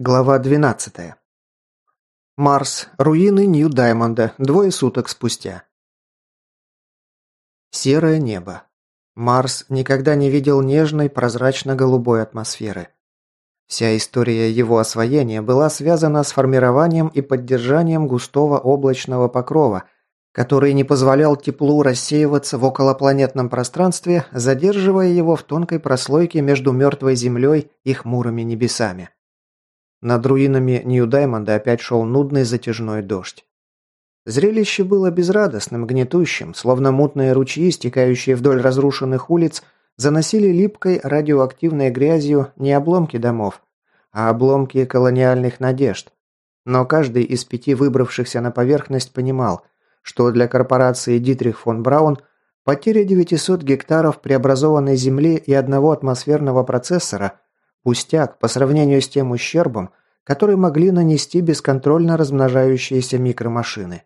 Глава 12. Марс. Руины Нью-Даймонда. Двое суток спустя. Серое небо. Марс никогда не видел нежной, прозрачно-голубой атмосферы. Вся история его освоения была связана с формированием и поддержанием густого облачного покрова, который не позволял теплу рассеиваться в околопланетном пространстве, задерживая его в тонкой прослойке между мертвой Землей и хмурыми небесами. Над руинами Нью-Даймонда опять шел нудный затяжной дождь. Зрелище было безрадостным, гнетущим, словно мутные ручьи, стекающие вдоль разрушенных улиц, заносили липкой радиоактивной грязью не обломки домов, а обломки колониальных надежд. Но каждый из пяти выбравшихся на поверхность понимал, что для корпорации Дитрих фон Браун потеря 900 гектаров преобразованной земли и одного атмосферного процессора – Пустяк по сравнению с тем ущербом, который могли нанести бесконтрольно размножающиеся микромашины.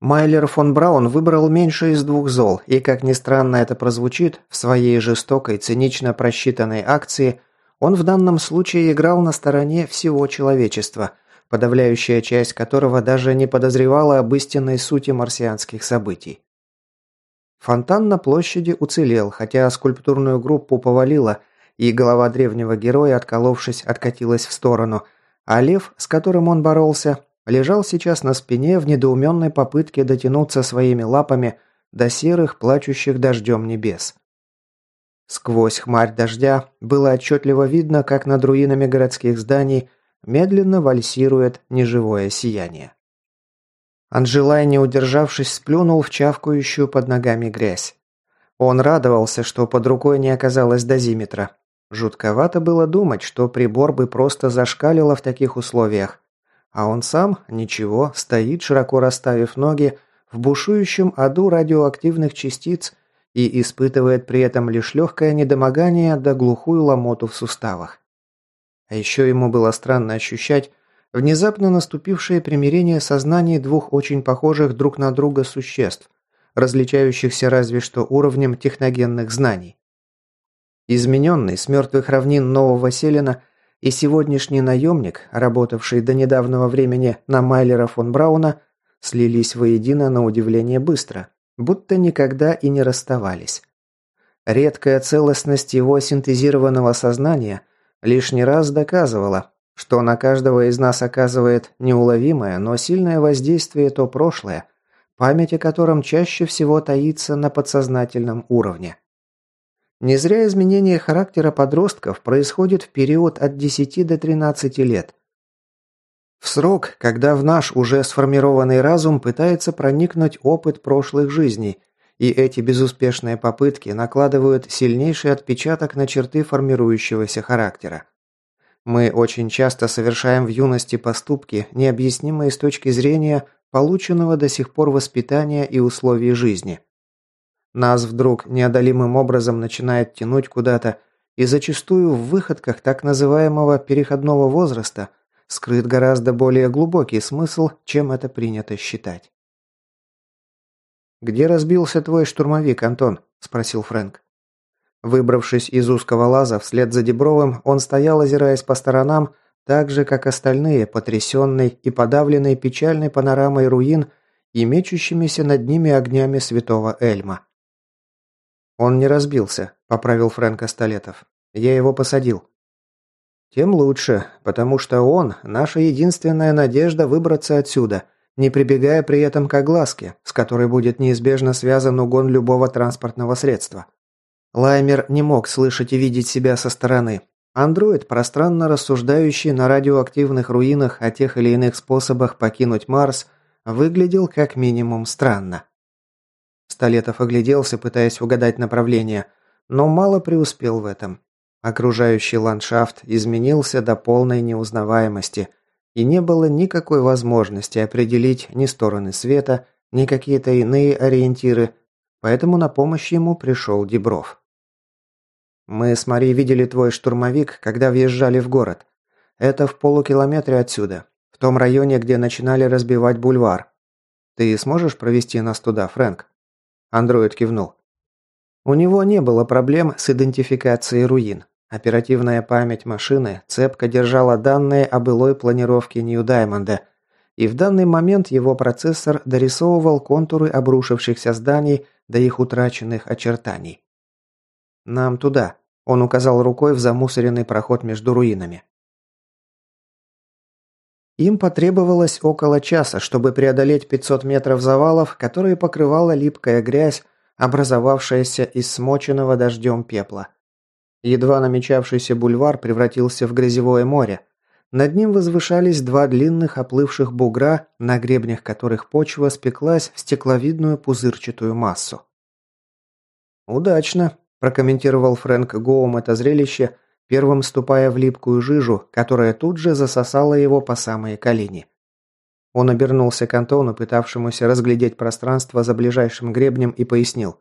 Майлер фон Браун выбрал меньше из двух зол, и, как ни странно это прозвучит, в своей жестокой, цинично просчитанной акции он в данном случае играл на стороне всего человечества, подавляющая часть которого даже не подозревала об истинной сути марсианских событий. Фонтан на площади уцелел, хотя скульптурную группу повалило – и голова древнего героя, отколовшись, откатилась в сторону, а лев, с которым он боролся, лежал сейчас на спине в недоуменной попытке дотянуться своими лапами до серых, плачущих дождем небес. Сквозь хмарь дождя было отчетливо видно, как над руинами городских зданий медленно вальсирует неживое сияние. Анжелай, не удержавшись, сплюнул в чавкающую под ногами грязь. Он радовался, что под рукой не оказалось дозиметра. Жутковато было думать, что прибор бы просто зашкалило в таких условиях. А он сам, ничего, стоит, широко расставив ноги, в бушующем аду радиоактивных частиц и испытывает при этом лишь легкое недомогание да глухую ломоту в суставах. А еще ему было странно ощущать внезапно наступившее примирение сознаний двух очень похожих друг на друга существ, различающихся разве что уровнем техногенных знаний. Измененный с мертвых равнин Нового Селена и сегодняшний наемник, работавший до недавнего времени на Майлера фон Брауна, слились воедино на удивление быстро, будто никогда и не расставались. Редкая целостность его синтезированного сознания лишний раз доказывала, что на каждого из нас оказывает неуловимое, но сильное воздействие то прошлое, память о котором чаще всего таится на подсознательном уровне. Не зря изменение характера подростков происходит в период от 10 до 13 лет. В срок, когда в наш уже сформированный разум пытается проникнуть опыт прошлых жизней, и эти безуспешные попытки накладывают сильнейший отпечаток на черты формирующегося характера. Мы очень часто совершаем в юности поступки, необъяснимые с точки зрения полученного до сих пор воспитания и условий жизни – нас вдруг неодолимым образом начинает тянуть куда-то, и зачастую в выходках так называемого переходного возраста скрыт гораздо более глубокий смысл, чем это принято считать. «Где разбился твой штурмовик, Антон?» – спросил Фрэнк. Выбравшись из узкого лаза вслед за Дебровым, он стоял, озираясь по сторонам, так же, как остальные, потрясенный и подавленный печальной панорамой руин и мечущимися над ними огнями святого Эльма. «Он не разбился», – поправил Фрэнка Столетов. «Я его посадил». «Тем лучше, потому что он – наша единственная надежда выбраться отсюда, не прибегая при этом к огласке, с которой будет неизбежно связан угон любого транспортного средства». Лаймер не мог слышать и видеть себя со стороны. Андроид, пространно рассуждающий на радиоактивных руинах о тех или иных способах покинуть Марс, выглядел как минимум странно. Столетов огляделся, пытаясь угадать направление, но мало преуспел в этом. Окружающий ландшафт изменился до полной неузнаваемости, и не было никакой возможности определить ни стороны света, ни какие-то иные ориентиры, поэтому на помощь ему пришел Дебров. «Мы с Мари видели твой штурмовик, когда въезжали в город. Это в полукилометре отсюда, в том районе, где начинали разбивать бульвар. Ты сможешь провести нас туда, Фрэнк?» Андроид кивнул. У него не было проблем с идентификацией руин. Оперативная память машины цепко держала данные о былой планировке Нью-Даймонда, и в данный момент его процессор дорисовывал контуры обрушившихся зданий до их утраченных очертаний. «Нам туда», – он указал рукой в замусоренный проход между руинами. Им потребовалось около часа, чтобы преодолеть 500 метров завалов, которые покрывала липкая грязь, образовавшаяся из смоченного дождем пепла. Едва намечавшийся бульвар превратился в грязевое море. Над ним возвышались два длинных оплывших бугра, на гребнях которых почва спеклась в стекловидную пузырчатую массу. «Удачно», – прокомментировал Фрэнк Гоум это зрелище – первым ступая в липкую жижу, которая тут же засосала его по самые колени. Он обернулся к Антону, пытавшемуся разглядеть пространство за ближайшим гребнем, и пояснил.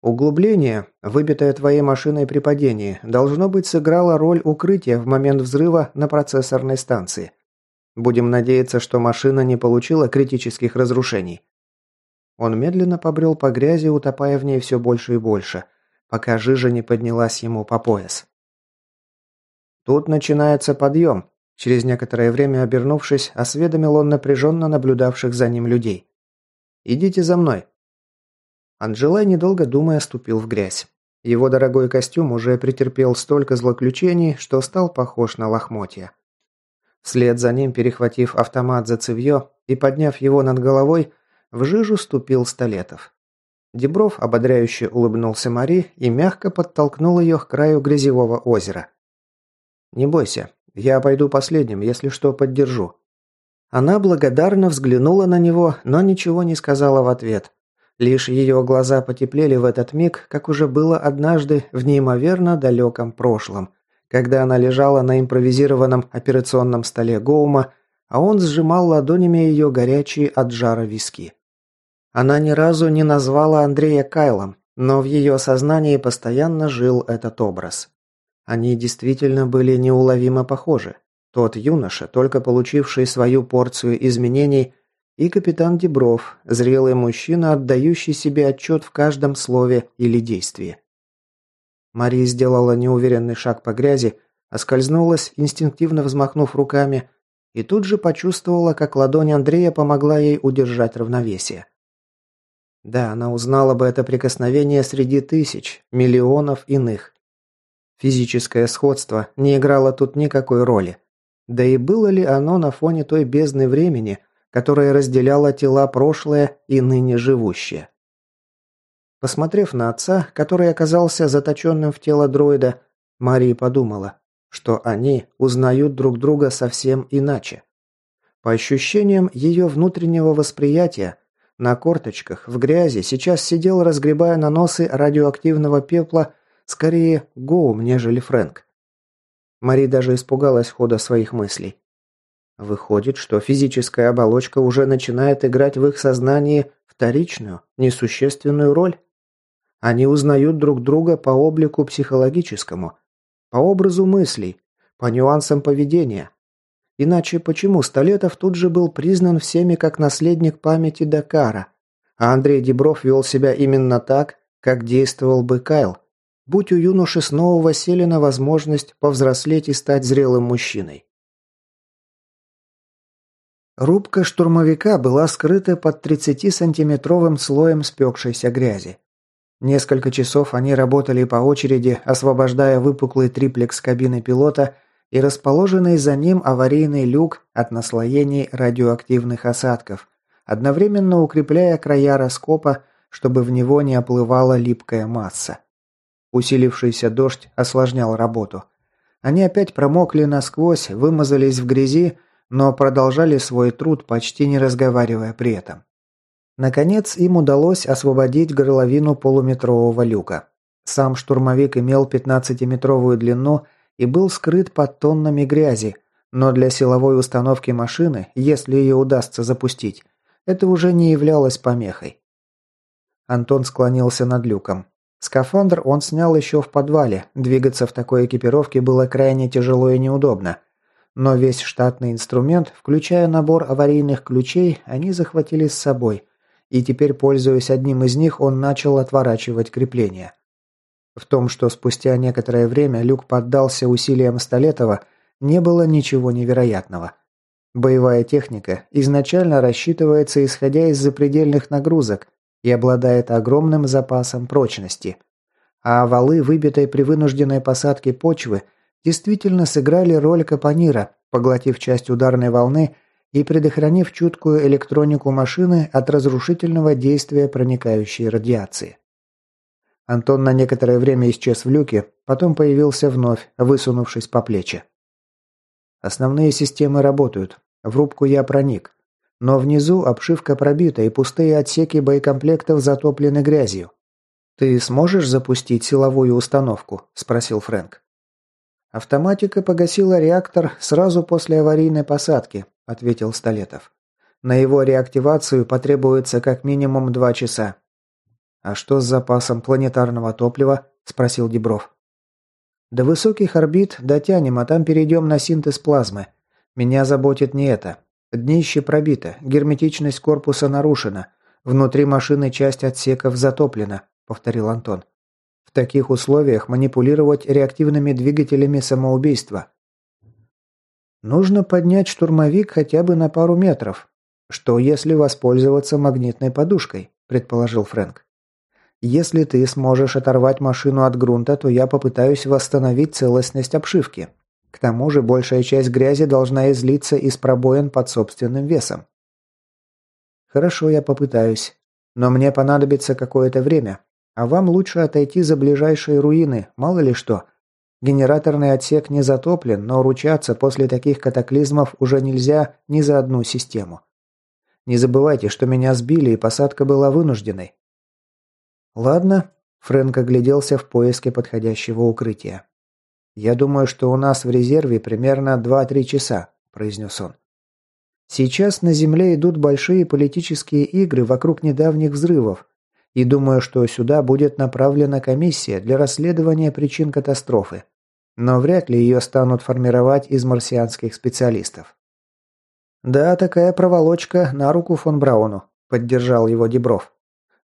«Углубление, выбитое твоей машиной при падении, должно быть сыграло роль укрытия в момент взрыва на процессорной станции. Будем надеяться, что машина не получила критических разрушений». Он медленно побрел по грязи, утопая в ней все больше и больше, пока жижа не поднялась ему по пояс. «Тут начинается подъем», – через некоторое время обернувшись, осведомил он напряженно наблюдавших за ним людей. «Идите за мной». Анжелай, недолго думая, ступил в грязь. Его дорогой костюм уже претерпел столько злоключений, что стал похож на лохмотья. Вслед за ним, перехватив автомат за цевьё и подняв его над головой, в жижу ступил Столетов. Дебров ободряюще улыбнулся Мари и мягко подтолкнул ее к краю грязевого озера. Не бойся, я пойду последним, если что, поддержу». Она благодарно взглянула на него, но ничего не сказала в ответ. Лишь ее глаза потеплели в этот миг, как уже было однажды в неимоверно далеком прошлом, когда она лежала на импровизированном операционном столе Гоума, а он сжимал ладонями ее горячие от жара виски. Она ни разу не назвала Андрея Кайлом, но в ее сознании постоянно жил этот образ. Они действительно были неуловимо похожи. Тот юноша, только получивший свою порцию изменений, и капитан Дебров, зрелый мужчина, отдающий себе отчет в каждом слове или действии. Мари сделала неуверенный шаг по грязи, оскользнулась, инстинктивно взмахнув руками, и тут же почувствовала, как ладонь Андрея помогла ей удержать равновесие. Да, она узнала бы это прикосновение среди тысяч, миллионов иных. Физическое сходство не играло тут никакой роли. Да и было ли оно на фоне той бездны времени, которая разделяла тела прошлое и ныне живущее? Посмотрев на отца, который оказался заточенным в тело дроида, Мария подумала, что они узнают друг друга совсем иначе. По ощущениям ее внутреннего восприятия, на корточках, в грязи, сейчас сидел, разгребая наносы радиоактивного пепла, Скорее, Гоум, нежели Фрэнк. Мари даже испугалась хода своих мыслей. Выходит, что физическая оболочка уже начинает играть в их сознании вторичную, несущественную роль. Они узнают друг друга по облику психологическому, по образу мыслей, по нюансам поведения. Иначе почему Столетов тут же был признан всеми как наследник памяти Дакара, а Андрей Дебров вел себя именно так, как действовал бы Кайл – будь у юноши снова Василина возможность повзрослеть и стать зрелым мужчиной. Рубка штурмовика была скрыта под 30-сантиметровым слоем спекшейся грязи. Несколько часов они работали по очереди, освобождая выпуклый триплекс кабины пилота и расположенный за ним аварийный люк от наслоений радиоактивных осадков, одновременно укрепляя края раскопа, чтобы в него не оплывала липкая масса. Усилившийся дождь осложнял работу. Они опять промокли насквозь, вымазались в грязи, но продолжали свой труд, почти не разговаривая при этом. Наконец им удалось освободить горловину полуметрового люка. Сам штурмовик имел 15-метровую длину и был скрыт под тоннами грязи, но для силовой установки машины, если ее удастся запустить, это уже не являлось помехой. Антон склонился над люком. Скафандр он снял еще в подвале, двигаться в такой экипировке было крайне тяжело и неудобно. Но весь штатный инструмент, включая набор аварийных ключей, они захватили с собой, и теперь, пользуясь одним из них, он начал отворачивать крепление. В том, что спустя некоторое время люк поддался усилиям Столетова, не было ничего невероятного. Боевая техника изначально рассчитывается исходя из запредельных нагрузок, и обладает огромным запасом прочности. А валы, выбитой при вынужденной посадке почвы, действительно сыграли роль капонира, поглотив часть ударной волны и предохранив чуткую электронику машины от разрушительного действия проникающей радиации. Антон на некоторое время исчез в люке, потом появился вновь, высунувшись по плечи. Основные системы работают. В рубку я проник. Но внизу обшивка пробита, и пустые отсеки боекомплектов затоплены грязью. «Ты сможешь запустить силовую установку?» – спросил Фрэнк. «Автоматика погасила реактор сразу после аварийной посадки», – ответил Столетов. «На его реактивацию потребуется как минимум два часа». «А что с запасом планетарного топлива?» – спросил Дебров. «До высоких орбит дотянем, а там перейдем на синтез плазмы. Меня заботит не это. Днище пробито, герметичность корпуса нарушена, внутри машины часть отсеков затоплена», – повторил Антон. «В таких условиях манипулировать реактивными двигателями самоубийство. «Нужно поднять штурмовик хотя бы на пару метров. Что, если воспользоваться магнитной подушкой?» – предположил Фрэнк. «Если ты сможешь оторвать машину от грунта, то я попытаюсь восстановить целостность обшивки». К тому же большая часть грязи должна излиться из пробоин под собственным весом. Хорошо, я попытаюсь. Но мне понадобится какое-то время. А вам лучше отойти за ближайшие руины, мало ли что. Генераторный отсек не затоплен, но ручаться после таких катаклизмов уже нельзя ни за одну систему. Не забывайте, что меня сбили и посадка была вынужденной. Ладно, Фрэнк огляделся в поиске подходящего укрытия. «Я думаю, что у нас в резерве примерно 2-3 часа», – произнес он. «Сейчас на Земле идут большие политические игры вокруг недавних взрывов, и думаю, что сюда будет направлена комиссия для расследования причин катастрофы. Но вряд ли ее станут формировать из марсианских специалистов». «Да, такая проволочка на руку фон Брауну», – поддержал его Дебров.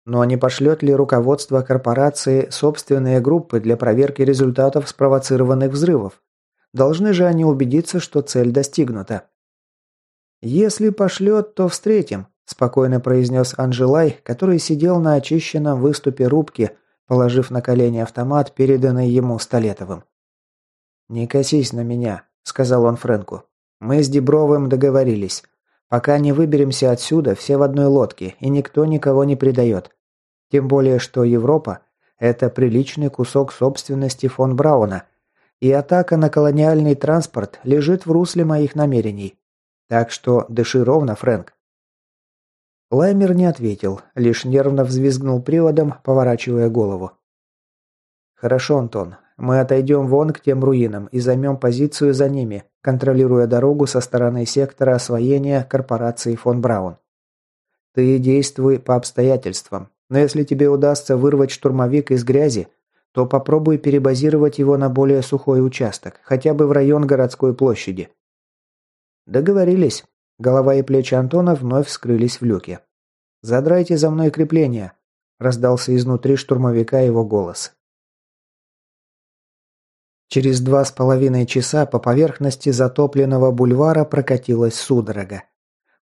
Но не пошлет ли руководство корпорации собственные группы для проверки результатов спровоцированных взрывов? Должны же они убедиться, что цель достигнута. «Если пошлет, то встретим», – спокойно произнес Анжелай, который сидел на очищенном выступе рубки, положив на колени автомат, переданный ему Столетовым. «Не косись на меня», – сказал он Фрэнку. «Мы с Дебровым договорились. Пока не выберемся отсюда, все в одной лодке, и никто никого не предает. Тем более, что Европа – это приличный кусок собственности фон Брауна, и атака на колониальный транспорт лежит в русле моих намерений. Так что дыши ровно, Фрэнк. Лаймер не ответил, лишь нервно взвизгнул приводом, поворачивая голову. «Хорошо, Антон. Мы отойдем вон к тем руинам и займем позицию за ними, контролируя дорогу со стороны сектора освоения корпорации фон Браун. Ты действуй по обстоятельствам. Но если тебе удастся вырвать штурмовик из грязи, то попробуй перебазировать его на более сухой участок, хотя бы в район городской площади. Договорились. Голова и плечи Антона вновь скрылись в люке. «Задрайте за мной крепление», – раздался изнутри штурмовика его голос. Через два с половиной часа по поверхности затопленного бульвара прокатилась судорога.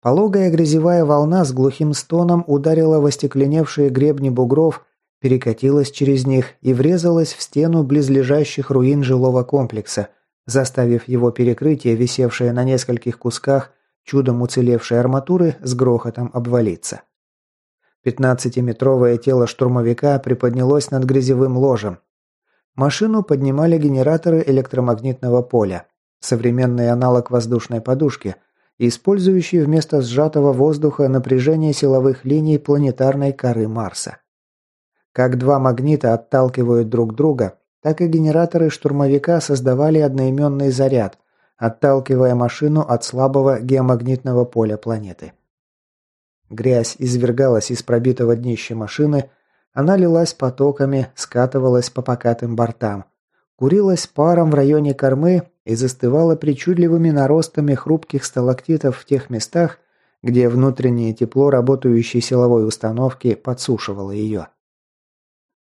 Пологая грязевая волна с глухим стоном ударила в остекленевшие гребни бугров, перекатилась через них и врезалась в стену близлежащих руин жилого комплекса, заставив его перекрытие, висевшее на нескольких кусках, чудом уцелевшей арматуры, с грохотом обвалиться. Пятнадцатиметровое тело штурмовика приподнялось над грязевым ложем. Машину поднимали генераторы электромагнитного поля, современный аналог воздушной подушки – использующий вместо сжатого воздуха напряжение силовых линий планетарной коры Марса. Как два магнита отталкивают друг друга, так и генераторы штурмовика создавали одноименный заряд, отталкивая машину от слабого геомагнитного поля планеты. Грязь извергалась из пробитого днища машины, она лилась потоками, скатывалась по покатым бортам, курилась паром в районе кормы и застывала причудливыми наростами хрупких сталактитов в тех местах, где внутреннее тепло работающей силовой установки подсушивало ее.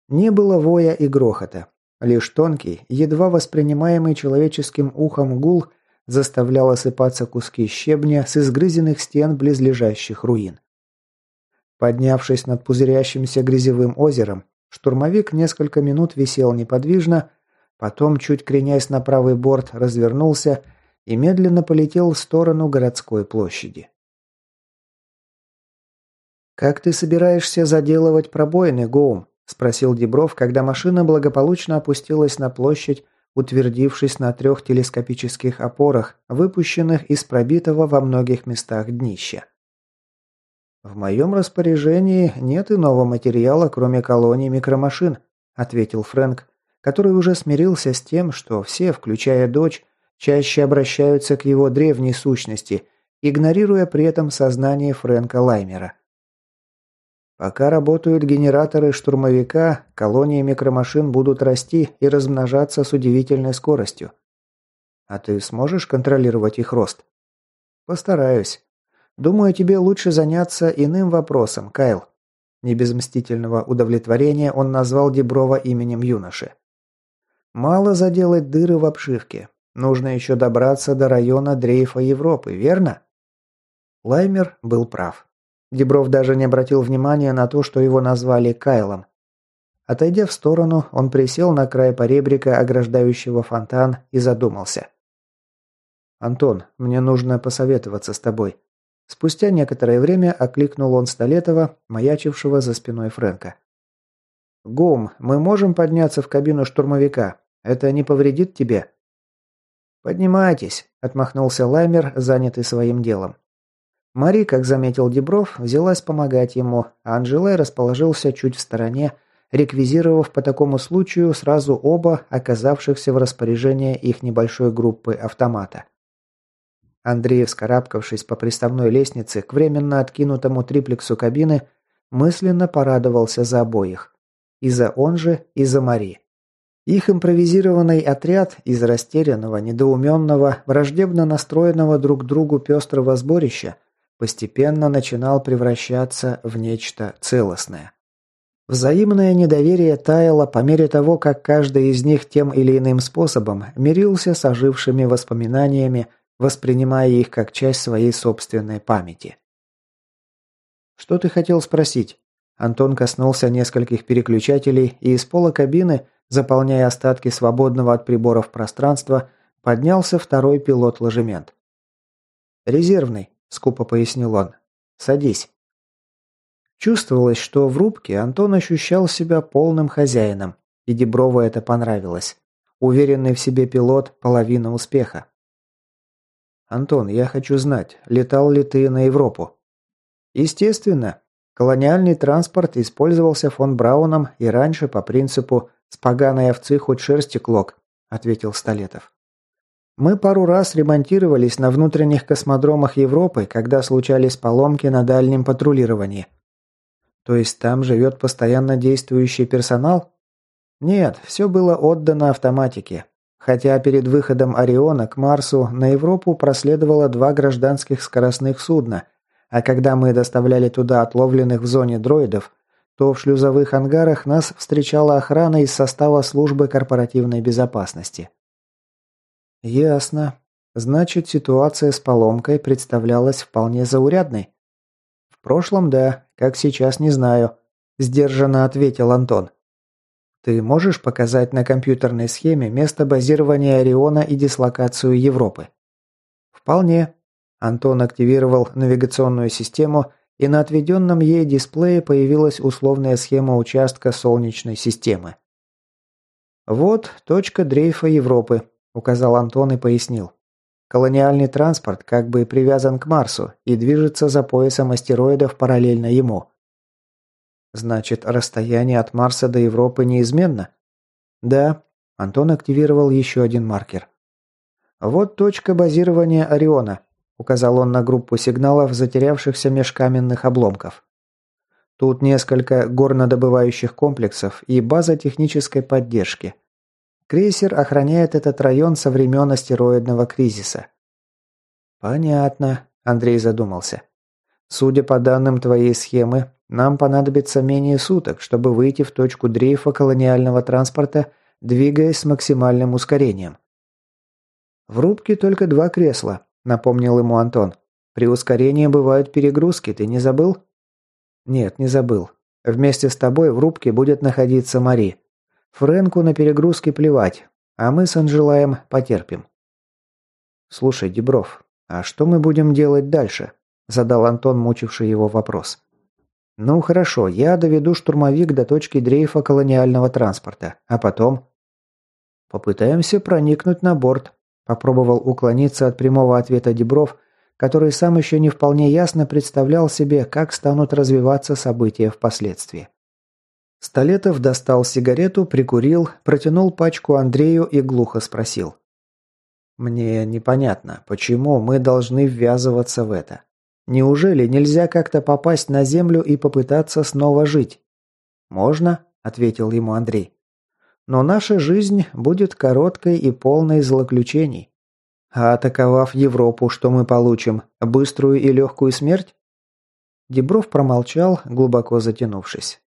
Не было воя и грохота. Лишь тонкий, едва воспринимаемый человеческим ухом гул заставлял осыпаться куски щебня с изгрызенных стен близлежащих руин. Поднявшись над пузырящимся грязевым озером, штурмовик несколько минут висел неподвижно, Потом, чуть кренясь на правый борт, развернулся и медленно полетел в сторону городской площади. «Как ты собираешься заделывать пробоины, Гоум?» – спросил Дебров, когда машина благополучно опустилась на площадь, утвердившись на трех телескопических опорах, выпущенных из пробитого во многих местах днища. «В моем распоряжении нет иного материала, кроме колоний микромашин», – ответил Фрэнк, который уже смирился с тем, что все, включая дочь, чаще обращаются к его древней сущности, игнорируя при этом сознание Фрэнка Лаймера. Пока работают генераторы штурмовика, колонии микромашин будут расти и размножаться с удивительной скоростью. А ты сможешь контролировать их рост? Постараюсь. Думаю, тебе лучше заняться иным вопросом, Кайл. Не без мстительного удовлетворения он назвал Деброва именем юноши. Мало заделать дыры в обшивке. Нужно еще добраться до района дрейфа Европы, верно? Лаймер был прав. Дебров даже не обратил внимания на то, что его назвали Кайлом. Отойдя в сторону, он присел на край поребрика, ограждающего фонтан, и задумался. «Антон, мне нужно посоветоваться с тобой». Спустя некоторое время окликнул он Столетова, маячившего за спиной Фрэнка. «Гум, мы можем подняться в кабину штурмовика? Это не повредит тебе?» «Поднимайтесь», – отмахнулся Лаймер, занятый своим делом. Мари, как заметил Дебров, взялась помогать ему, а Анжелай расположился чуть в стороне, реквизировав по такому случаю сразу оба оказавшихся в распоряжении их небольшой группы автомата. Андрей, вскарабкавшись по приставной лестнице к временно откинутому триплексу кабины, мысленно порадовался за обоих. И за он же, и за Мари. Их импровизированный отряд из растерянного, недоуменного, враждебно настроенного друг другу пестрого сборища постепенно начинал превращаться в нечто целостное. Взаимное недоверие таяло по мере того, как каждый из них тем или иным способом мирился с ожившими воспоминаниями, воспринимая их как часть своей собственной памяти. «Что ты хотел спросить?» Антон коснулся нескольких переключателей, и из пола кабины – заполняя остатки свободного от приборов пространства, поднялся второй пилот-ложемент. «Резервный», – скупо пояснил он. «Садись». Чувствовалось, что в рубке Антон ощущал себя полным хозяином, и Деброву это понравилось. Уверенный в себе пилот – половина успеха. «Антон, я хочу знать, летал ли ты на Европу?» «Естественно. Колониальный транспорт использовался фон Брауном и раньше по принципу «С поганой овцы хоть шерсти клок», – ответил Столетов. «Мы пару раз ремонтировались на внутренних космодромах Европы, когда случались поломки на дальнем патрулировании». «То есть там живет постоянно действующий персонал?» «Нет, все было отдано автоматике. Хотя перед выходом Ориона к Марсу на Европу проследовало два гражданских скоростных судна, а когда мы доставляли туда отловленных в зоне дроидов – то в шлюзовых ангарах нас встречала охрана из состава службы корпоративной безопасности. Ясно. Значит, ситуация с поломкой представлялась вполне заурядной. В прошлом, да, как сейчас, не знаю, сдержанно ответил Антон. Ты можешь показать на компьютерной схеме место базирования Ориона и дислокацию Европы? Вполне. Антон активировал навигационную систему и на отведенном ей дисплее появилась условная схема участка Солнечной системы. «Вот точка дрейфа Европы», – указал Антон и пояснил. «Колониальный транспорт как бы привязан к Марсу и движется за поясом астероидов параллельно ему». «Значит, расстояние от Марса до Европы неизменно?» «Да», – Антон активировал еще один маркер. «Вот точка базирования Ориона», указал он на группу сигналов, затерявшихся меж каменных обломков. Тут несколько горнодобывающих комплексов и база технической поддержки. Крейсер охраняет этот район со времен астероидного кризиса. Понятно, Андрей задумался. Судя по данным твоей схемы, нам понадобится менее суток, чтобы выйти в точку дрейфа колониального транспорта, двигаясь с максимальным ускорением. В рубке только два кресла, напомнил ему Антон. При ускорении бывают перегрузки, ты не забыл? Нет, не забыл. Вместе с тобой в рубке будет находиться Мари. Френку на перегрузки плевать, а мы с Анжелаем потерпим. Слушай, Дебров, а что мы будем делать дальше? задал Антон, мучивший его вопрос. Ну хорошо, я доведу штурмовик до точки дрейфа колониального транспорта, а потом попытаемся проникнуть на борт, Попробовал уклониться от прямого ответа Дебров, который сам еще не вполне ясно представлял себе, как станут развиваться события впоследствии. Столетов достал сигарету, прикурил, протянул пачку Андрею и глухо спросил. «Мне непонятно, почему мы должны ввязываться в это? Неужели нельзя как-то попасть на землю и попытаться снова жить?» «Можно?» – ответил ему Андрей. Но наша жизнь будет короткой и полной злоключений. А атаковав Европу, что мы получим? Быструю и легкую смерть? Дебров промолчал, глубоко затянувшись.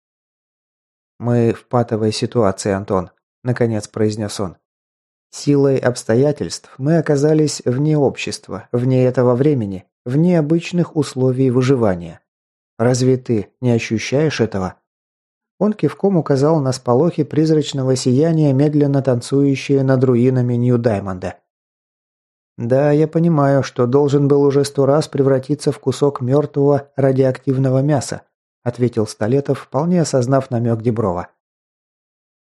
«Мы в патовой ситуации, Антон», – наконец произнес он. «Силой обстоятельств мы оказались вне общества, вне этого времени, вне обычных условий выживания. Разве ты не ощущаешь этого?» Он кивком указал на сполохи призрачного сияния, медленно танцующие над руинами Нью-Даймонда. «Да, я понимаю, что должен был уже сто раз превратиться в кусок мертвого радиоактивного мяса», ответил Столетов, вполне осознав намек Деброва.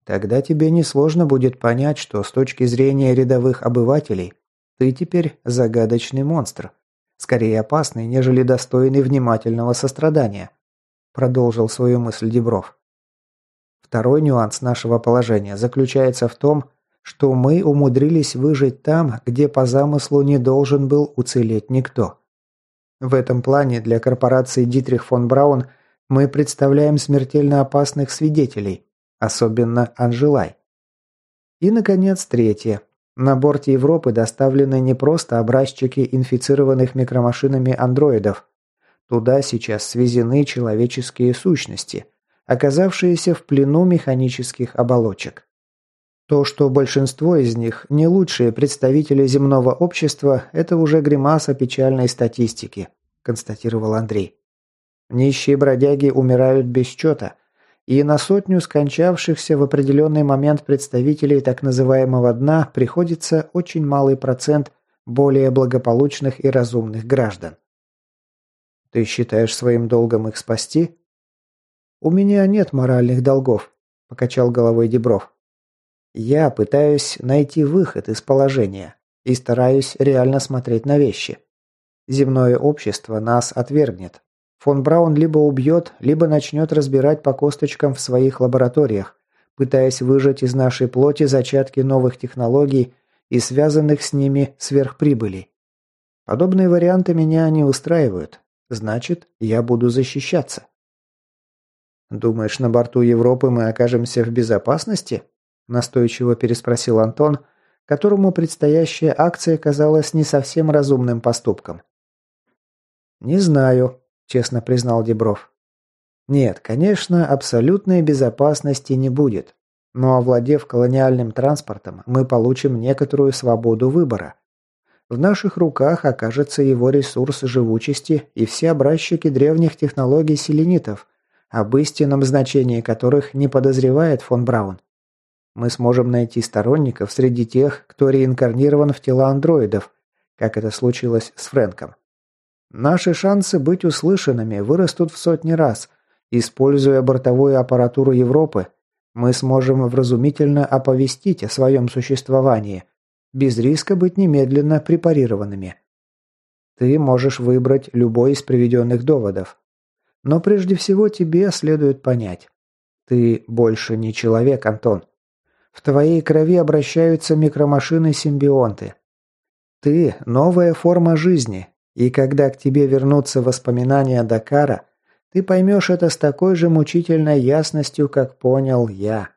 «Тогда тебе несложно будет понять, что с точки зрения рядовых обывателей ты теперь загадочный монстр, скорее опасный, нежели достойный внимательного сострадания», продолжил свою мысль Дебров. Второй нюанс нашего положения заключается в том, что мы умудрились выжить там, где по замыслу не должен был уцелеть никто. В этом плане для корпорации Дитрих фон Браун мы представляем смертельно опасных свидетелей, особенно Анжелай. И, наконец, третье. На борт Европы доставлены не просто образчики инфицированных микромашинами андроидов. Туда сейчас свезены человеческие сущности – оказавшиеся в плену механических оболочек. То, что большинство из них не лучшие представители земного общества, это уже гримаса печальной статистики, констатировал Андрей. Нищие бродяги умирают без счета, и на сотню скончавшихся в определенный момент представителей так называемого дна приходится очень малый процент более благополучных и разумных граждан. Ты считаешь своим долгом их спасти? «У меня нет моральных долгов», – покачал головой Дебров. «Я пытаюсь найти выход из положения и стараюсь реально смотреть на вещи. Земное общество нас отвергнет. Фон Браун либо убьет, либо начнет разбирать по косточкам в своих лабораториях, пытаясь выжать из нашей плоти зачатки новых технологий и связанных с ними сверхприбылей. Подобные варианты меня не устраивают. Значит, я буду защищаться. «Думаешь, на борту Европы мы окажемся в безопасности?» – настойчиво переспросил Антон, которому предстоящая акция казалась не совсем разумным поступком. «Не знаю», – честно признал Дебров. «Нет, конечно, абсолютной безопасности не будет, но овладев колониальным транспортом, мы получим некоторую свободу выбора. В наших руках окажется его ресурс живучести и все образчики древних технологий селенитов – об истинном значении которых не подозревает фон Браун. Мы сможем найти сторонников среди тех, кто реинкарнирован в тела андроидов, как это случилось с Фрэнком. Наши шансы быть услышанными вырастут в сотни раз. Используя бортовую аппаратуру Европы, мы сможем вразумительно оповестить о своем существовании, без риска быть немедленно препарированными. Ты можешь выбрать любой из приведенных доводов, но прежде всего тебе следует понять. Ты больше не человек, Антон. В твоей крови обращаются микромашины-симбионты. Ты – новая форма жизни, и когда к тебе вернутся воспоминания Дакара, ты поймешь это с такой же мучительной ясностью, как понял я.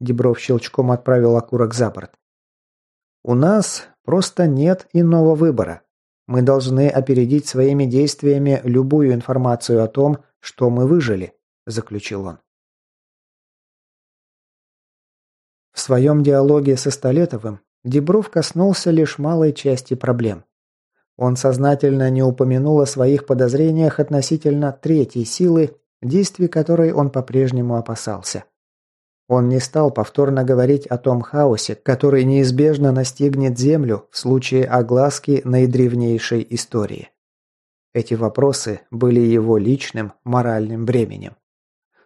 Дебров щелчком отправил окурок за борт. У нас просто нет иного выбора. Мы должны опередить своими действиями любую информацию о том, что мы выжили», – заключил он. В своем диалоге со Столетовым Дебров коснулся лишь малой части проблем. Он сознательно не упомянул о своих подозрениях относительно третьей силы, действий которой он по-прежнему опасался. Он не стал повторно говорить о том хаосе, который неизбежно настигнет Землю в случае огласки наидревнейшей истории. Эти вопросы были его личным моральным бременем.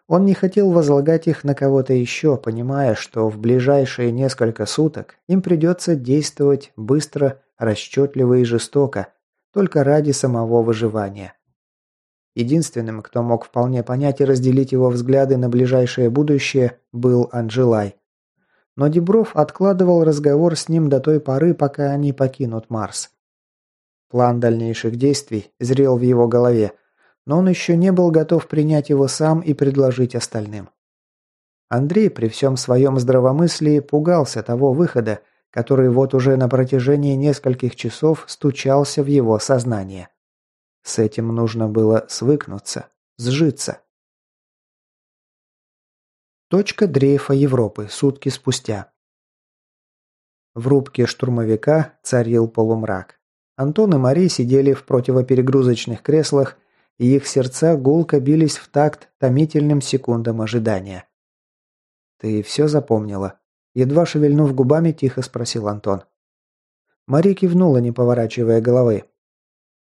Он не хотел возлагать их на кого-то еще, понимая, что в ближайшие несколько суток им придется действовать быстро, расчетливо и жестоко, только ради самого выживания. Единственным, кто мог вполне понять и разделить его взгляды на ближайшее будущее, был Анжелай. Но Дебров откладывал разговор с ним до той поры, пока они покинут Марс. План дальнейших действий зрел в его голове, но он еще не был готов принять его сам и предложить остальным. Андрей при всем своем здравомыслии пугался того выхода, который вот уже на протяжении нескольких часов стучался в его сознание. С этим нужно было свыкнуться, сжиться. Точка дрейфа Европы сутки спустя. В рубке штурмовика царил полумрак. Антон и Мари сидели в противоперегрузочных креслах, и их сердца гулко бились в такт томительным секундам ожидания. «Ты все запомнила?» Едва шевельнув губами, тихо спросил Антон. Мари кивнула, не поворачивая головы.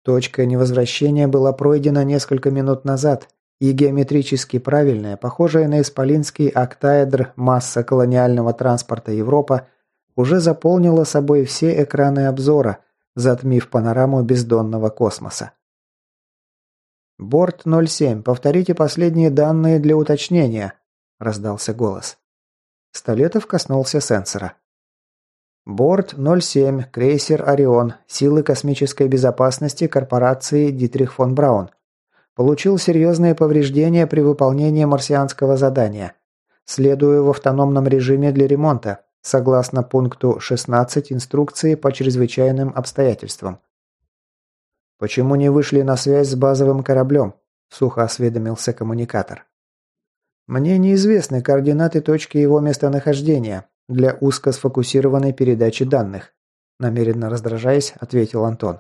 Точка невозвращения была пройдена несколько минут назад, и геометрически правильная, похожая на исполинский октаэдр масса колониального транспорта Европа, уже заполнила собой все экраны обзора, затмив панораму бездонного космоса. «Борт 07, повторите последние данные для уточнения», – раздался голос. Столетов коснулся сенсора. Борт 07, крейсер «Орион», силы космической безопасности корпорации «Дитрих фон Браун». Получил серьезные повреждения при выполнении марсианского задания. Следую в автономном режиме для ремонта, согласно пункту 16 инструкции по чрезвычайным обстоятельствам. «Почему не вышли на связь с базовым кораблем?» – сухо осведомился коммуникатор. «Мне неизвестны координаты точки его местонахождения, для узко сфокусированной передачи данных», – намеренно раздражаясь, ответил Антон.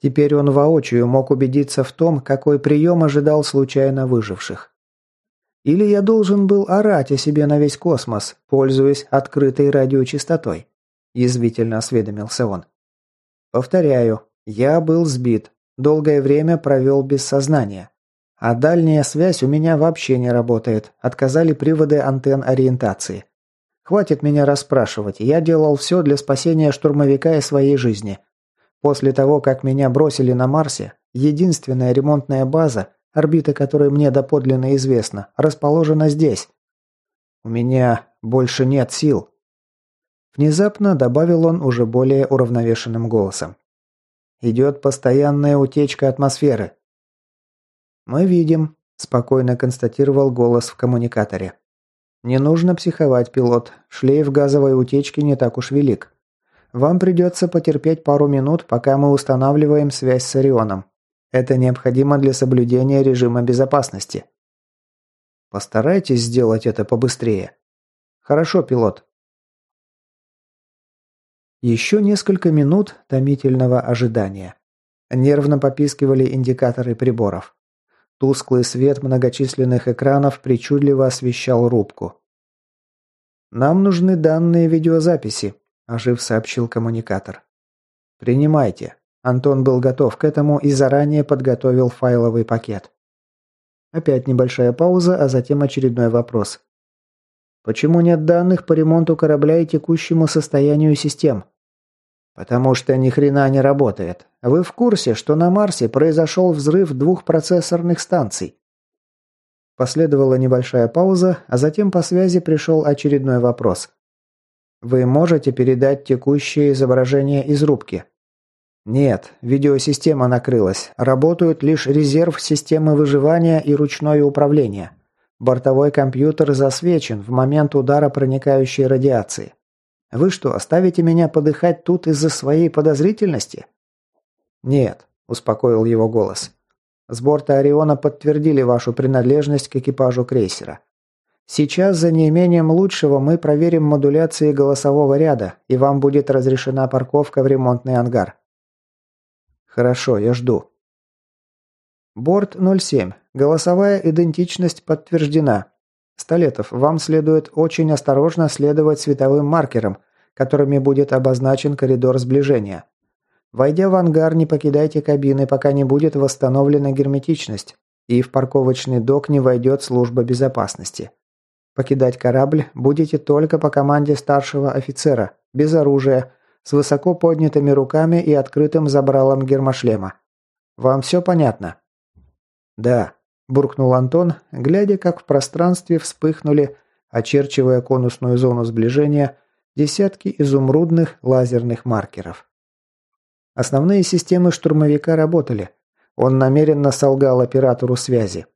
Теперь он воочию мог убедиться в том, какой прием ожидал случайно выживших. Или я должен был орать о себе на весь космос, пользуясь открытой радиочастотой? Язвительно осведомился он. Повторяю, я был сбит, долгое время провел без сознания. А дальняя связь у меня вообще не работает, отказали приводы антенн ориентации. Хватит меня расспрашивать, я делал все для спасения штурмовика и своей жизни. После того, как меня бросили на Марсе, единственная ремонтная база, орбита которой мне доподлинно известна, расположена здесь. У меня больше нет сил. Внезапно добавил он уже более уравновешенным голосом. Идет постоянная утечка атмосферы. Мы видим, спокойно констатировал голос в коммуникаторе. Не нужно психовать, пилот. Шлейф газовой утечки не так уж велик. Вам придется потерпеть пару минут, пока мы устанавливаем связь с Орионом. Это необходимо для соблюдения режима безопасности. Постарайтесь сделать это побыстрее. Хорошо, пилот. Еще несколько минут томительного ожидания. Нервно попискивали индикаторы приборов. Тусклый свет многочисленных экранов причудливо освещал рубку. «Нам нужны данные видеозаписи», – ожив сообщил коммуникатор. «Принимайте». Антон был готов к этому и заранее подготовил файловый пакет. Опять небольшая пауза, а затем очередной вопрос. «Почему нет данных по ремонту корабля и текущему состоянию систем?» Потому что ни хрена не работает. Вы в курсе, что на Марсе произошел взрыв двух процессорных станций? Последовала небольшая пауза, а затем по связи пришел очередной вопрос. Вы можете передать текущее изображение из рубки? Нет, видеосистема накрылась. Работают лишь резерв системы выживания и ручное управление. Бортовой компьютер засвечен в момент удара проникающей радиации. Вы что, оставите меня подыхать тут из-за своей подозрительности?» «Нет», – успокоил его голос. «С борта Ориона подтвердили вашу принадлежность к экипажу крейсера. Сейчас за неимением лучшего мы проверим модуляции голосового ряда, и вам будет разрешена парковка в ремонтный ангар». «Хорошо, я жду». Борт 07. Голосовая идентичность подтверждена. Столетов, вам следует очень осторожно следовать световым маркерам, которыми будет обозначен коридор сближения. Войдя в ангар, не покидайте кабины, пока не будет восстановлена герметичность, и в парковочный док не войдет служба безопасности. Покидать корабль будете только по команде старшего офицера, без оружия, с высоко поднятыми руками и открытым забралом гермошлема. Вам все понятно? Да, буркнул Антон, глядя, как в пространстве вспыхнули, очерчивая конусную зону сближения, десятки изумрудных лазерных маркеров. Основные системы штурмовика работали. Он намеренно солгал оператору связи.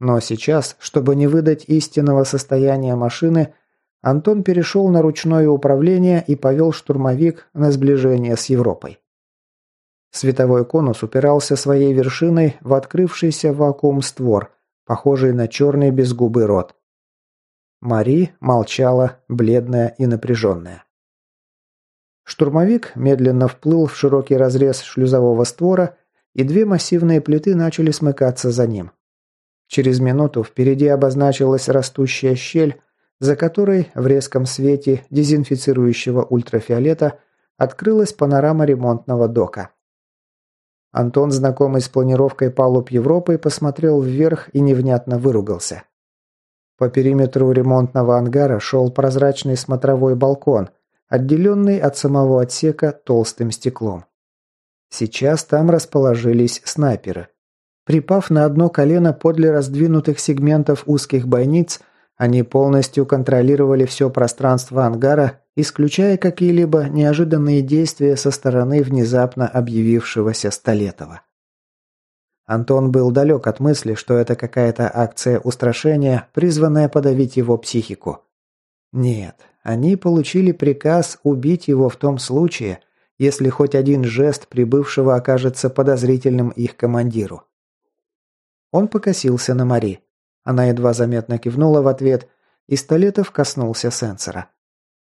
Но сейчас, чтобы не выдать истинного состояния машины, Антон перешел на ручное управление и повел штурмовик на сближение с Европой. Световой конус упирался своей вершиной в открывшийся вакуум створ, похожий на черный безгубый рот. Мари молчала, бледная и напряженная. Штурмовик медленно вплыл в широкий разрез шлюзового створа, и две массивные плиты начали смыкаться за ним. Через минуту впереди обозначилась растущая щель, за которой в резком свете дезинфицирующего ультрафиолета открылась панорама ремонтного дока. Антон, знакомый с планировкой палуб Европы, посмотрел вверх и невнятно выругался. По периметру ремонтного ангара шел прозрачный смотровой балкон, отделенный от самого отсека толстым стеклом. Сейчас там расположились снайперы. Припав на одно колено подле раздвинутых сегментов узких бойниц, они полностью контролировали все пространство ангара, исключая какие-либо неожиданные действия со стороны внезапно объявившегося Столетова. Антон был далек от мысли, что это какая-то акция устрашения, призванная подавить его психику. Нет, они получили приказ убить его в том случае, если хоть один жест прибывшего окажется подозрительным их командиру. Он покосился на Мари. Она едва заметно кивнула в ответ, и Столетов коснулся сенсора.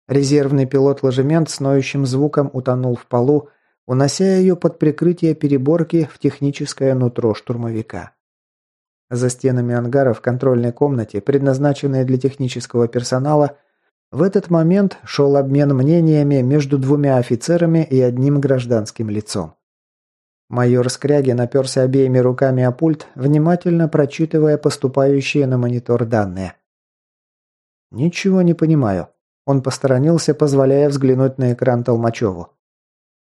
Резервный пилот-ложемент с ноющим звуком утонул в полу, унося ее под прикрытие переборки в техническое нутро штурмовика. За стенами ангара в контрольной комнате, предназначенной для технического персонала, в этот момент шел обмен мнениями между двумя офицерами и одним гражданским лицом. Майор Скряги оперся обеими руками о пульт, внимательно прочитывая поступающие на монитор данные. «Ничего не понимаю». Он посторонился, позволяя взглянуть на экран Толмачеву.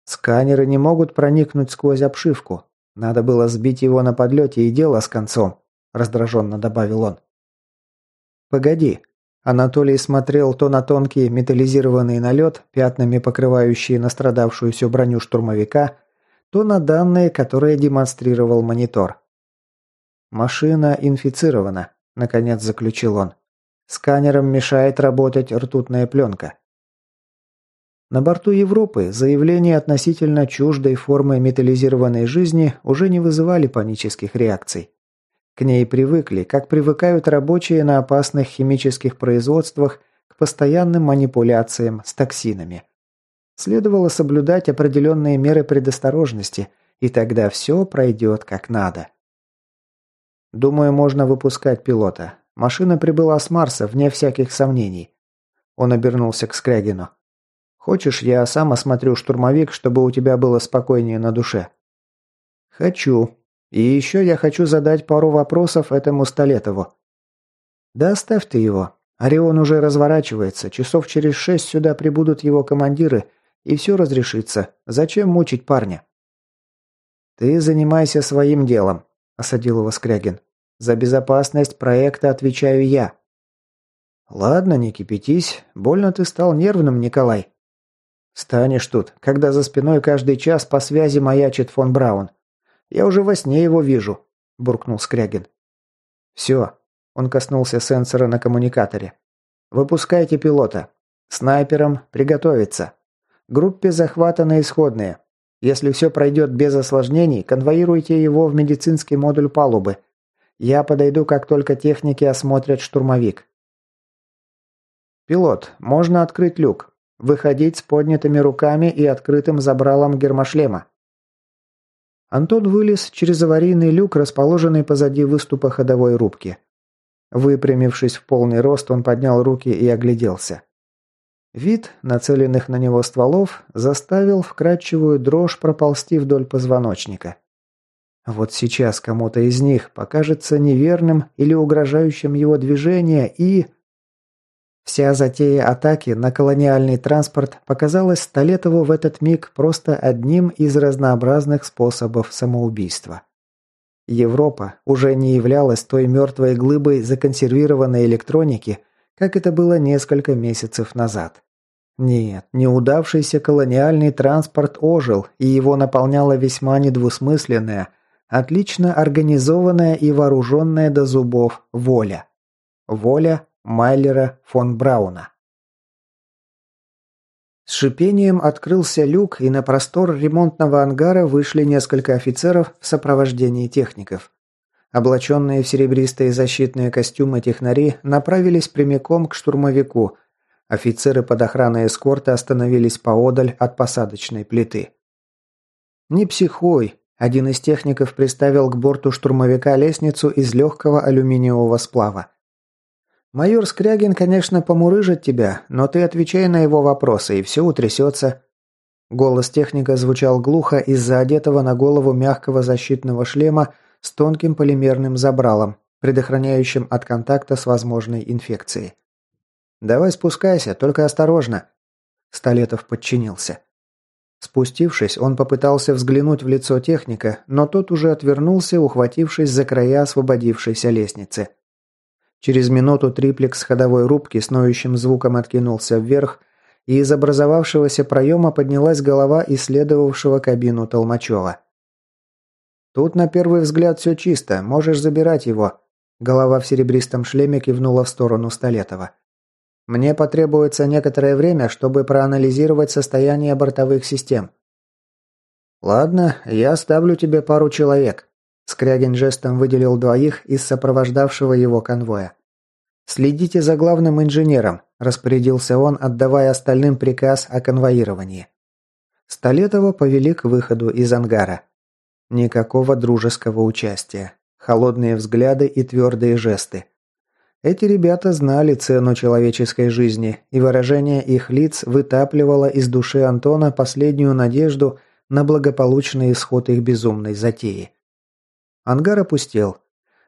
«Сканеры не могут проникнуть сквозь обшивку. Надо было сбить его на подлете и дело с концом», – раздраженно добавил он. «Погоди». Анатолий смотрел то на тонкий металлизированный налет, пятнами покрывающий настрадавшуюся броню штурмовика, то на данные, которые демонстрировал монитор. «Машина инфицирована», – наконец заключил он. Сканером мешает работать ртутная пленка». На борту Европы заявления относительно чуждой формы металлизированной жизни уже не вызывали панических реакций. К ней привыкли, как привыкают рабочие на опасных химических производствах к постоянным манипуляциям с токсинами – Следовало соблюдать определенные меры предосторожности, и тогда все пройдет как надо. Думаю, можно выпускать пилота. Машина прибыла с Марса, вне всяких сомнений. Он обернулся к Скрягину. «Хочешь, я сам осмотрю штурмовик, чтобы у тебя было спокойнее на душе?» «Хочу. И еще я хочу задать пару вопросов этому Столетову». «Да оставь ты его. Орион уже разворачивается. Часов через шесть сюда прибудут его командиры, и все разрешится. Зачем мучить парня?» «Ты занимайся своим делом», – осадил его Скрягин. «За безопасность проекта отвечаю я». «Ладно, не кипятись. Больно ты стал нервным, Николай». «Станешь тут, когда за спиной каждый час по связи маячит фон Браун. Я уже во сне его вижу», – буркнул Скрягин. «Все». Он коснулся сенсора на коммуникаторе. «Выпускайте пилота. Снайпером приготовиться». Группе захвата на исходные. Если все пройдет без осложнений, конвоируйте его в медицинский модуль палубы. Я подойду, как только техники осмотрят штурмовик. Пилот, можно открыть люк. Выходить с поднятыми руками и открытым забралом гермошлема. Антон вылез через аварийный люк, расположенный позади выступа ходовой рубки. Выпрямившись в полный рост, он поднял руки и огляделся. Вид нацеленных на него стволов заставил вкрадчивую дрожь проползти вдоль позвоночника. Вот сейчас кому-то из них покажется неверным или угрожающим его движение и... Вся затея атаки на колониальный транспорт показалась Столетову в этот миг просто одним из разнообразных способов самоубийства. Европа уже не являлась той мертвой глыбой законсервированной электроники, как это было несколько месяцев назад. Нет, неудавшийся колониальный транспорт ожил, и его наполняла весьма недвусмысленная, отлично организованная и вооруженная до зубов воля. Воля Майлера фон Брауна. С шипением открылся люк, и на простор ремонтного ангара вышли несколько офицеров в сопровождении техников. Облаченные в серебристые защитные костюмы технари направились прямиком к штурмовику, Офицеры под охраной эскорта остановились поодаль от посадочной плиты. «Не психуй!» – один из техников приставил к борту штурмовика лестницу из легкого алюминиевого сплава. «Майор Скрягин, конечно, помурыжит тебя, но ты отвечай на его вопросы, и все утрясется». Голос техника звучал глухо из-за одетого на голову мягкого защитного шлема с тонким полимерным забралом, предохраняющим от контакта с возможной инфекцией. «Давай спускайся, только осторожно». Столетов подчинился. Спустившись, он попытался взглянуть в лицо техника, но тот уже отвернулся, ухватившись за края освободившейся лестницы. Через минуту триплекс ходовой рубки с ноющим звуком откинулся вверх, и из образовавшегося проема поднялась голова исследовавшего кабину Толмачева. «Тут на первый взгляд все чисто, можешь забирать его», голова в серебристом шлеме кивнула в сторону Столетова. Мне потребуется некоторое время, чтобы проанализировать состояние бортовых систем. Ладно, я оставлю тебе пару человек. Скрягин жестом выделил двоих из сопровождавшего его конвоя. Следите за главным инженером, распорядился он, отдавая остальным приказ о конвоировании. Столетова повели к выходу из ангара. Никакого дружеского участия. Холодные взгляды и твердые жесты. Эти ребята знали цену человеческой жизни, и выражение их лиц вытапливало из души Антона последнюю надежду на благополучный исход их безумной затеи. Ангар опустел.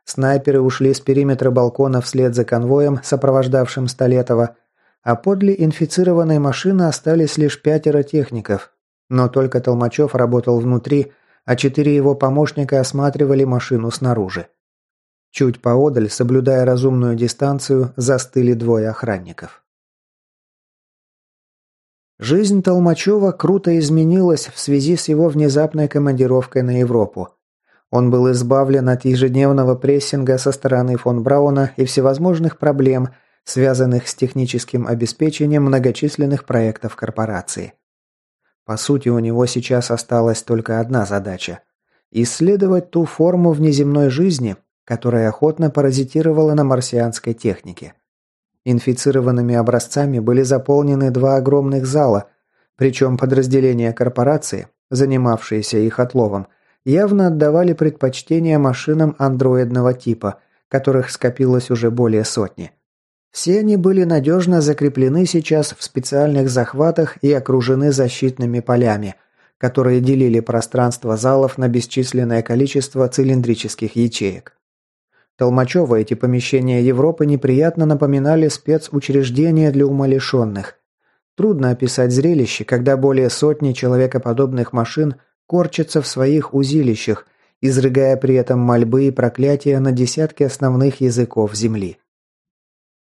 Снайперы ушли с периметра балкона вслед за конвоем, сопровождавшим Столетова, а подле инфицированной машины остались лишь пятеро техников. Но только Толмачев работал внутри, а четыре его помощника осматривали машину снаружи. Чуть поодаль, соблюдая разумную дистанцию, застыли двое охранников. Жизнь Толмачева круто изменилась в связи с его внезапной командировкой на Европу. Он был избавлен от ежедневного прессинга со стороны фон Брауна и всевозможных проблем, связанных с техническим обеспечением многочисленных проектов корпорации. По сути, у него сейчас осталась только одна задача – исследовать ту форму внеземной жизни, которая охотно паразитировала на марсианской технике. Инфицированными образцами были заполнены два огромных зала, причем подразделения корпорации, занимавшиеся их отловом, явно отдавали предпочтение машинам андроидного типа, которых скопилось уже более сотни. Все они были надежно закреплены сейчас в специальных захватах и окружены защитными полями, которые делили пространство залов на бесчисленное количество цилиндрических ячеек. Толмачева эти помещения Европы неприятно напоминали спецучреждения для умалишенных. Трудно описать зрелище, когда более сотни человекоподобных машин корчатся в своих узилищах, изрыгая при этом мольбы и проклятия на десятки основных языков Земли.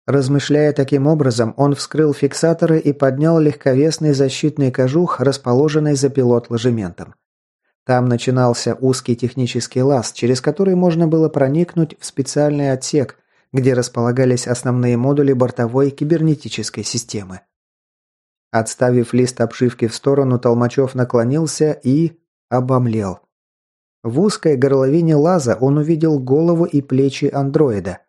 Размышляя таким образом, он вскрыл фиксаторы и поднял легковесный защитный кожух, расположенный за пилот ложементом. Там начинался узкий технический лаз, через который можно было проникнуть в специальный отсек, где располагались основные модули бортовой кибернетической системы. Отставив лист обшивки в сторону, Толмачев наклонился и... обомлел. В узкой горловине лаза он увидел голову и плечи андроида.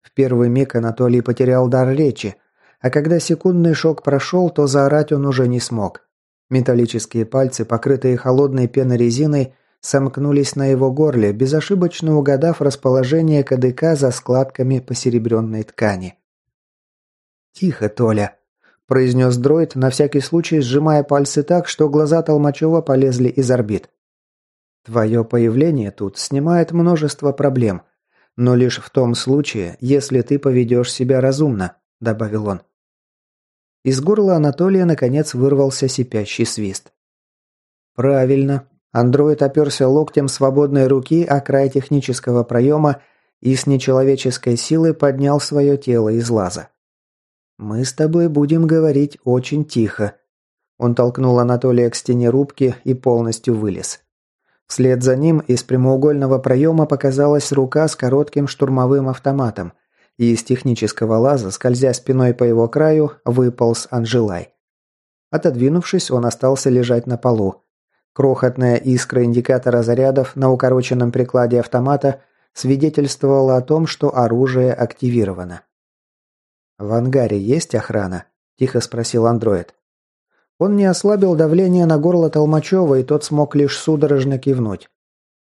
В первый миг Анатолий потерял дар речи, а когда секундный шок прошел, то заорать он уже не смог – Металлические пальцы, покрытые холодной пенорезиной, сомкнулись на его горле, безошибочно угадав расположение КДК за складками посеребренной ткани. «Тихо, Толя!» – произнес дроид, на всякий случай сжимая пальцы так, что глаза Толмачева полезли из орбит. «Твое появление тут снимает множество проблем, но лишь в том случае, если ты поведешь себя разумно», – добавил он. Из горла Анатолия, наконец, вырвался сипящий свист. «Правильно». Андроид оперся локтем свободной руки о край технического проема и с нечеловеческой силой поднял свое тело из лаза. «Мы с тобой будем говорить очень тихо». Он толкнул Анатолия к стене рубки и полностью вылез. Вслед за ним из прямоугольного проема показалась рука с коротким штурмовым автоматом – и из технического лаза, скользя спиной по его краю, выполз Анжелай. Отодвинувшись, он остался лежать на полу. Крохотная искра индикатора зарядов на укороченном прикладе автомата свидетельствовала о том, что оружие активировано. «В ангаре есть охрана?» – тихо спросил андроид. Он не ослабил давление на горло Толмачева, и тот смог лишь судорожно кивнуть.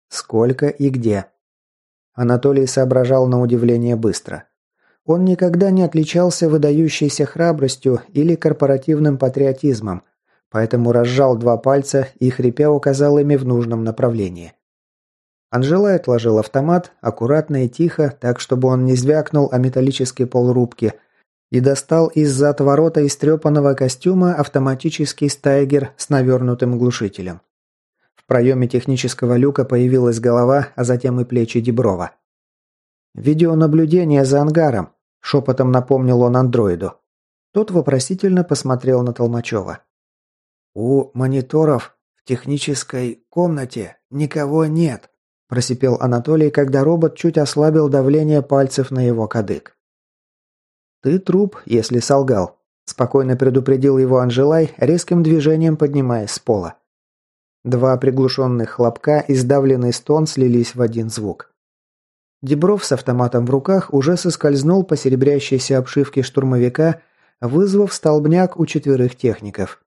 «Сколько и где?» Анатолий соображал на удивление быстро. Он никогда не отличался выдающейся храбростью или корпоративным патриотизмом, поэтому разжал два пальца и, хрипя, указал ими в нужном направлении. Анжела отложил автомат, аккуратно и тихо, так, чтобы он не звякнул о металлической полрубке, и достал из-за отворота истрепанного костюма автоматический стайгер с навернутым глушителем. В проеме технического люка появилась голова, а затем и плечи Деброва. «Видеонаблюдение за ангаром», Шепотом напомнил он андроиду. Тот вопросительно посмотрел на Толмачева. «У мониторов в технической комнате никого нет», просипел Анатолий, когда робот чуть ослабил давление пальцев на его кадык. «Ты труп, если солгал», спокойно предупредил его Анжелай, резким движением поднимаясь с пола. Два приглушенных хлопка и сдавленный стон слились в один звук. Дебров с автоматом в руках уже соскользнул по серебрящейся обшивке штурмовика, вызвав столбняк у четверых техников.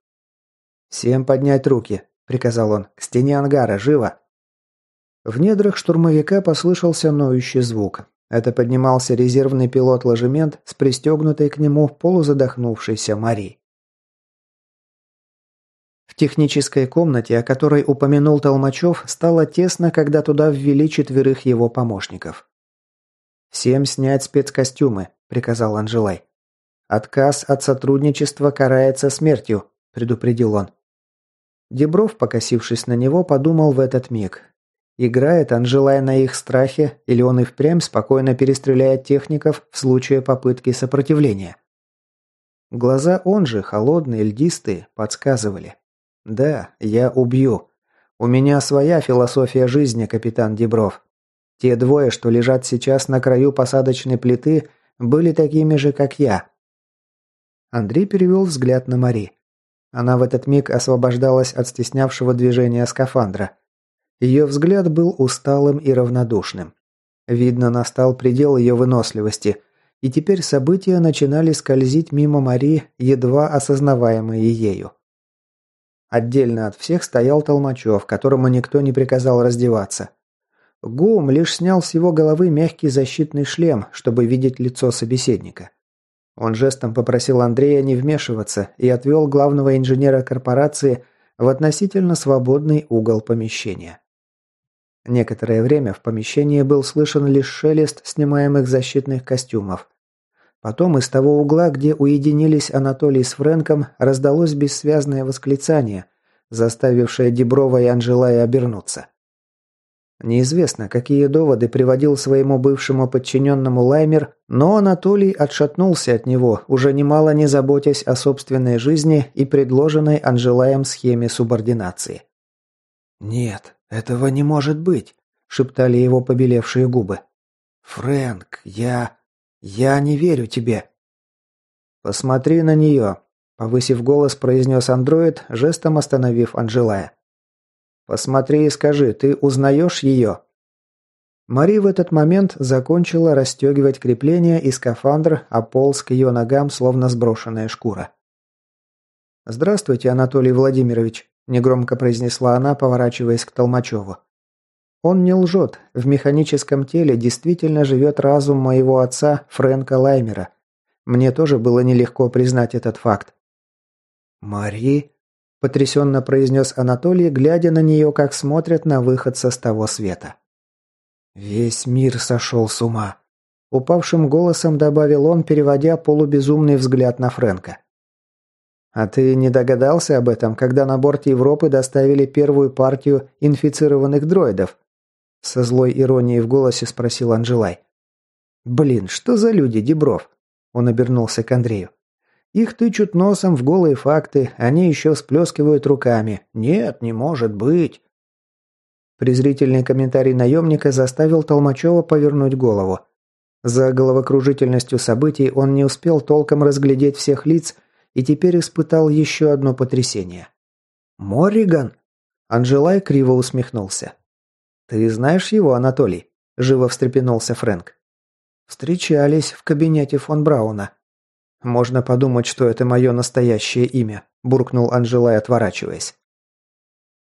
«Всем поднять руки», — приказал он, — «к стене ангара, живо!» В недрах штурмовика послышался ноющий звук. Это поднимался резервный пилот-ложемент с пристегнутой к нему полузадохнувшейся Мари. В технической комнате, о которой упомянул Толмачев, стало тесно, когда туда ввели четверых его помощников. «Всем снять спецкостюмы», – приказал Анжелай. «Отказ от сотрудничества карается смертью», – предупредил он. Дебров, покосившись на него, подумал в этот миг. Играет Анжелай на их страхе, или он и впрямь спокойно перестреляет техников в случае попытки сопротивления. Глаза он же, холодные, льдистые, подсказывали. «Да, я убью. У меня своя философия жизни, капитан Дебров. Те двое, что лежат сейчас на краю посадочной плиты, были такими же, как я. Андрей перевел взгляд на Мари. Она в этот миг освобождалась от стеснявшего движения скафандра. Ее взгляд был усталым и равнодушным. Видно, настал предел ее выносливости, и теперь события начинали скользить мимо Мари, едва осознаваемые ею. Отдельно от всех стоял Толмачев, которому никто не приказал раздеваться. Гум лишь снял с его головы мягкий защитный шлем, чтобы видеть лицо собеседника. Он жестом попросил Андрея не вмешиваться и отвел главного инженера корпорации в относительно свободный угол помещения. Некоторое время в помещении был слышен лишь шелест снимаемых защитных костюмов. Потом из того угла, где уединились Анатолий с Фрэнком, раздалось бессвязное восклицание, заставившее Деброва и Анжелая обернуться. Неизвестно, какие доводы приводил своему бывшему подчиненному Лаймер, но Анатолий отшатнулся от него, уже немало не заботясь о собственной жизни и предложенной Анжелаем схеме субординации. «Нет, этого не может быть», – шептали его побелевшие губы. «Фрэнк, я... я не верю тебе». «Посмотри на нее», – повысив голос, произнес андроид, жестом остановив Анжелая. Посмотри и скажи, ты узнаешь ее?» Мари в этот момент закончила расстегивать крепление и скафандр, а к ее ногам, словно сброшенная шкура. «Здравствуйте, Анатолий Владимирович», – негромко произнесла она, поворачиваясь к Толмачеву. «Он не лжет. В механическом теле действительно живет разум моего отца, Фрэнка Лаймера. Мне тоже было нелегко признать этот факт». «Мари?» – потрясенно произнес Анатолий, глядя на нее, как смотрят на выходца с того света. «Весь мир сошел с ума», – упавшим голосом добавил он, переводя полубезумный взгляд на Фрэнка. «А ты не догадался об этом, когда на борт Европы доставили первую партию инфицированных дроидов?» Со злой иронией в голосе спросил Анжелай. «Блин, что за люди, Дебров?» Он обернулся к Андрею. Их тычут носом в голые факты, они еще всплескивают руками. «Нет, не может быть!» Презрительный комментарий наемника заставил Толмачева повернуть голову. За головокружительностью событий он не успел толком разглядеть всех лиц и теперь испытал еще одно потрясение. «Морриган?» Анжелай криво усмехнулся. «Ты знаешь его, Анатолий?» – живо встрепенулся Фрэнк. «Встречались в кабинете фон Брауна», «Можно подумать, что это мое настоящее имя», – буркнул Анжелай, отворачиваясь.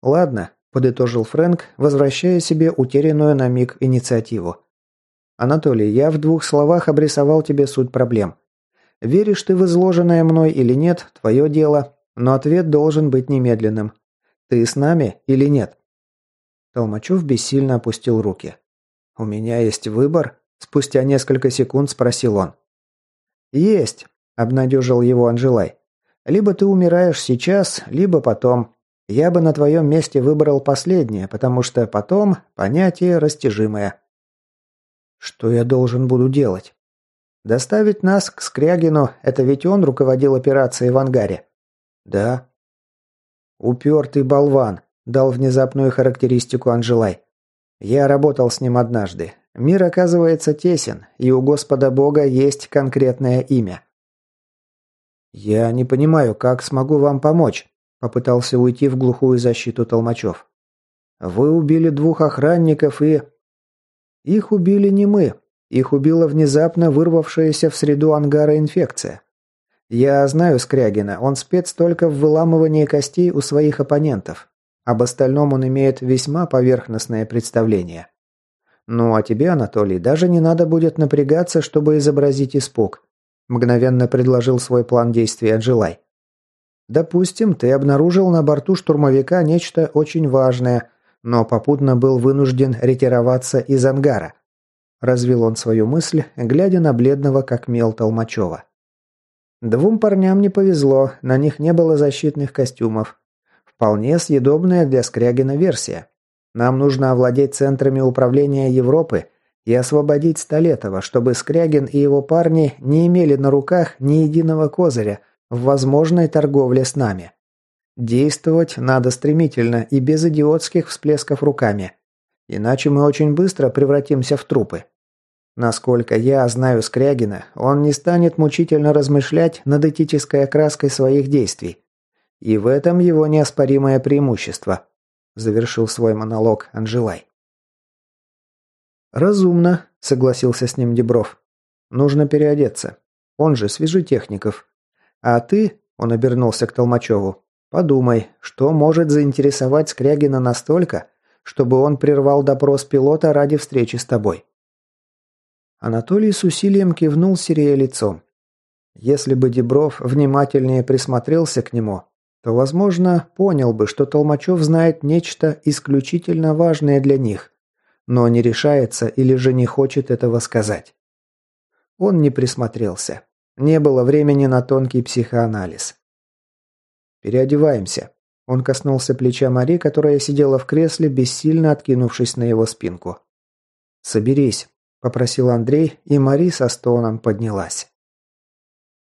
«Ладно», – подытожил Фрэнк, возвращая себе утерянную на миг инициативу. «Анатолий, я в двух словах обрисовал тебе суть проблем. Веришь ты в изложенное мной или нет – твое дело, но ответ должен быть немедленным. Ты с нами или нет?» Толмачев бессильно опустил руки. «У меня есть выбор?» – спустя несколько секунд спросил он. «Есть», – обнадежил его Анжелай. «Либо ты умираешь сейчас, либо потом. Я бы на твоем месте выбрал последнее, потому что потом понятие растяжимое». «Что я должен буду делать?» «Доставить нас к Скрягину, это ведь он руководил операцией в ангаре». «Да». «Упертый болван», – дал внезапную характеристику Анжелай. «Я работал с ним однажды. Мир, оказывается, тесен, и у Господа Бога есть конкретное имя. «Я не понимаю, как смогу вам помочь», – попытался уйти в глухую защиту Толмачев. «Вы убили двух охранников и...» «Их убили не мы. Их убила внезапно вырвавшаяся в среду ангара инфекция. Я знаю Скрягина, он спец только в выламывании костей у своих оппонентов. Об остальном он имеет весьма поверхностное представление». Ну а тебе, Анатолий, даже не надо будет напрягаться, чтобы изобразить испуг. Мгновенно предложил свой план действий Анжелай. Допустим, ты обнаружил на борту штурмовика нечто очень важное, но попутно был вынужден ретироваться из ангара. Развел он свою мысль, глядя на бледного как мел Толмачева. Двум парням не повезло, на них не было защитных костюмов. Вполне съедобная для Скрягина версия. Нам нужно овладеть центрами управления Европы и освободить Столетова, чтобы Скрягин и его парни не имели на руках ни единого козыря в возможной торговле с нами. Действовать надо стремительно и без идиотских всплесков руками. Иначе мы очень быстро превратимся в трупы. Насколько я знаю Скрягина, он не станет мучительно размышлять над этической окраской своих действий. И в этом его неоспоримое преимущество – завершил свой монолог Анжелай. «Разумно», – согласился с ним Дебров. «Нужно переодеться. Он же свежи техников. А ты, – он обернулся к Толмачеву, – подумай, что может заинтересовать Скрягина настолько, чтобы он прервал допрос пилота ради встречи с тобой». Анатолий с усилием кивнул Сирия лицом. Если бы Дебров внимательнее присмотрелся к нему, то, возможно, понял бы, что Толмачев знает нечто исключительно важное для них, но не решается или же не хочет этого сказать. Он не присмотрелся. Не было времени на тонкий психоанализ. «Переодеваемся». Он коснулся плеча Мари, которая сидела в кресле, бессильно откинувшись на его спинку. «Соберись», – попросил Андрей, и Мари со стоном поднялась.